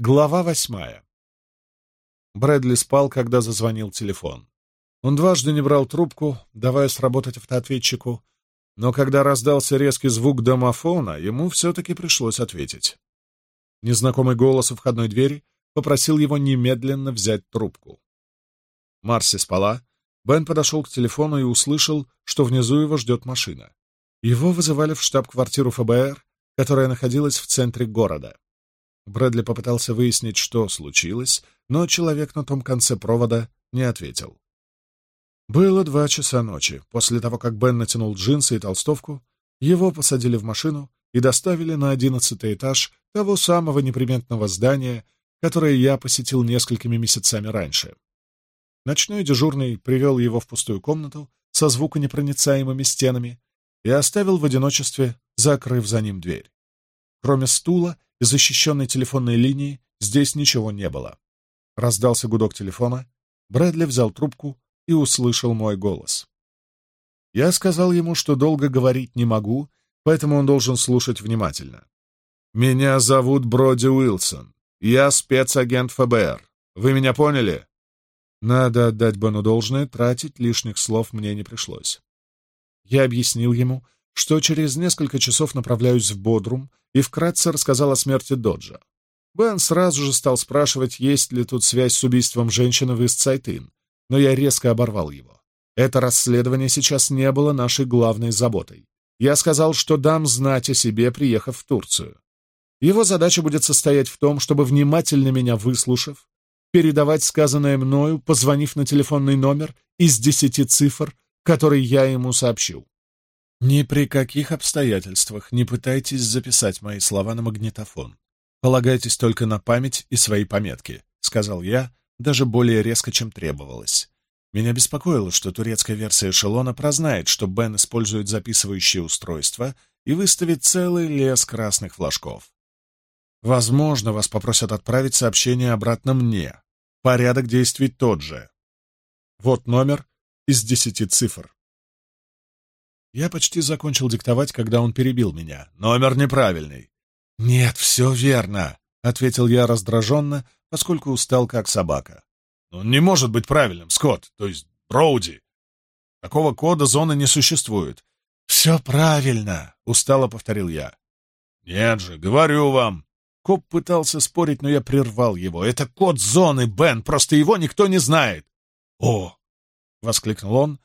Глава восьмая. Брэдли спал, когда зазвонил телефон. Он дважды не брал трубку, давая сработать автоответчику, но когда раздался резкий звук домофона, ему все-таки пришлось ответить. Незнакомый голос у входной двери попросил его немедленно взять трубку. Марси спала. Бен подошел к телефону и услышал, что внизу его ждет машина. Его вызывали в штаб-квартиру ФБР, которая находилась в центре города. Брэдли попытался выяснить, что случилось, но человек на том конце провода не ответил. Было два часа ночи. После того, как Бен натянул джинсы и толстовку, его посадили в машину и доставили на одиннадцатый этаж того самого неприметного здания, которое я посетил несколькими месяцами раньше. Ночной дежурный привел его в пустую комнату со звуконепроницаемыми стенами и оставил в одиночестве, закрыв за ним дверь. Кроме стула и защищенной телефонной линии здесь ничего не было. Раздался гудок телефона, Брэдли взял трубку и услышал мой голос. Я сказал ему, что долго говорить не могу, поэтому он должен слушать внимательно. «Меня зовут Броди Уилсон. Я спецагент ФБР. Вы меня поняли?» Надо отдать Бену должное, тратить лишних слов мне не пришлось. Я объяснил ему, что через несколько часов направляюсь в Бодрум и вкратце рассказал о смерти Доджа. Бен сразу же стал спрашивать, есть ли тут связь с убийством женщины в Исцайтын, но я резко оборвал его. Это расследование сейчас не было нашей главной заботой. Я сказал, что дам знать о себе, приехав в Турцию. Его задача будет состоять в том, чтобы, внимательно меня выслушав, передавать сказанное мною, позвонив на телефонный номер из десяти цифр, который я ему сообщил. Ни при каких обстоятельствах не пытайтесь записать мои слова на магнитофон. Полагайтесь только на память и свои пометки, сказал я, даже более резко, чем требовалось. Меня беспокоило, что турецкая версия эшелона прознает, что Бен использует записывающее устройство и выставит целый лес красных флажков. Возможно, вас попросят отправить сообщение обратно мне. Порядок действий тот же. Вот номер из десяти цифр. Я почти закончил диктовать, когда он перебил меня. Номер неправильный. Нет, все верно, ответил я раздраженно, поскольку устал как собака. Он не может быть правильным, Скотт, то есть Броуди. Такого кода зоны не существует. Все правильно, устало повторил я. Нет же, говорю вам. Коп пытался спорить, но я прервал его. Это код зоны, Бен, просто его никто не знает. О! воскликнул он,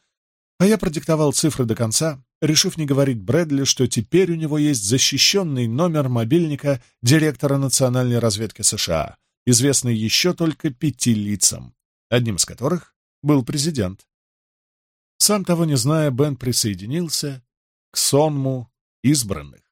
а я продиктовал цифры до конца, решив не говорить Брэдли, что теперь у него есть защищенный номер мобильника директора национальной разведки США, известный еще только пяти лицам, одним из которых был президент. Сам того не зная, Бен присоединился к сонму избранных.